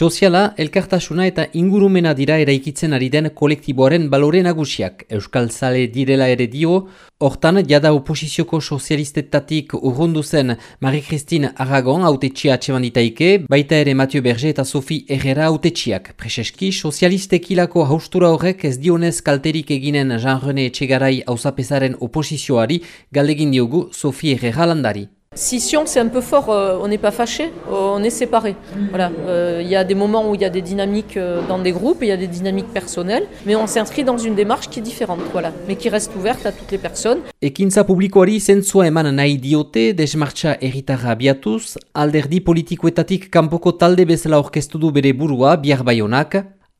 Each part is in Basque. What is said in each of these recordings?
Soziala, elkartasuna eta ingurumena dira eraikitzen ari den kolektiboaren balore nagusiak. Euskal Zale direla ere dio, hortan jada oposizioko sozialistetatik urrundu zen Marie-Christine Aragon autetxia ditaike, baita ere Mathieu Berge eta Sophie Herrera autetxiak. Prezeski, sozialistekilako haustura horrek ez dionez kalterik eginen Jean-René Etxegarai hausapesaren oposizioari galdegin diogu Sophie Herrera landari. Scission, c'est un peu fort. Euh, on n'est pas fâché, euh, on est séparés. Voilà. Euh, il y a des moments où il y a des dynamiques dans des groupes, il y a des dynamiques personnelles, mais on s'inscrit dans une démarche qui est différente, voilà, mais qui reste ouverte à toutes les personnes. Et publikoari zentzua eman nahi diote desmartxa erritarra biatus alderdi politikoetatik kanpoko talde bezala orkestu du burua biar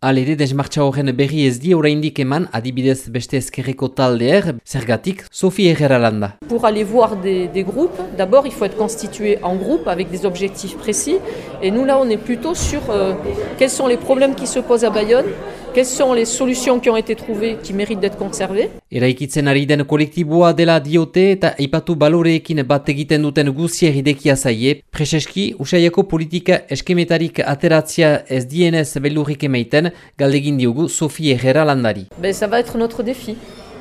pour aller voir des, groupes, d'abord il faut être constitué en groupe avec des objectifs précis. Et nous là on est plutôt sur euh, quels sont les problèmes qui se posent à Bayonne, quelles sont les solutions qui ont été trouvées qui méritent d'être conservées. Eraikitzen ari den kolektiboa dela diote eta aipatu baloreekin bat egiten duten guzti idekia zaie, preseski, usaiako politika eskemetarik ateratzia ez dienez belurrik emeiten, galdegin diogu Sofie Geralandari. Ben, ça va être notre défi.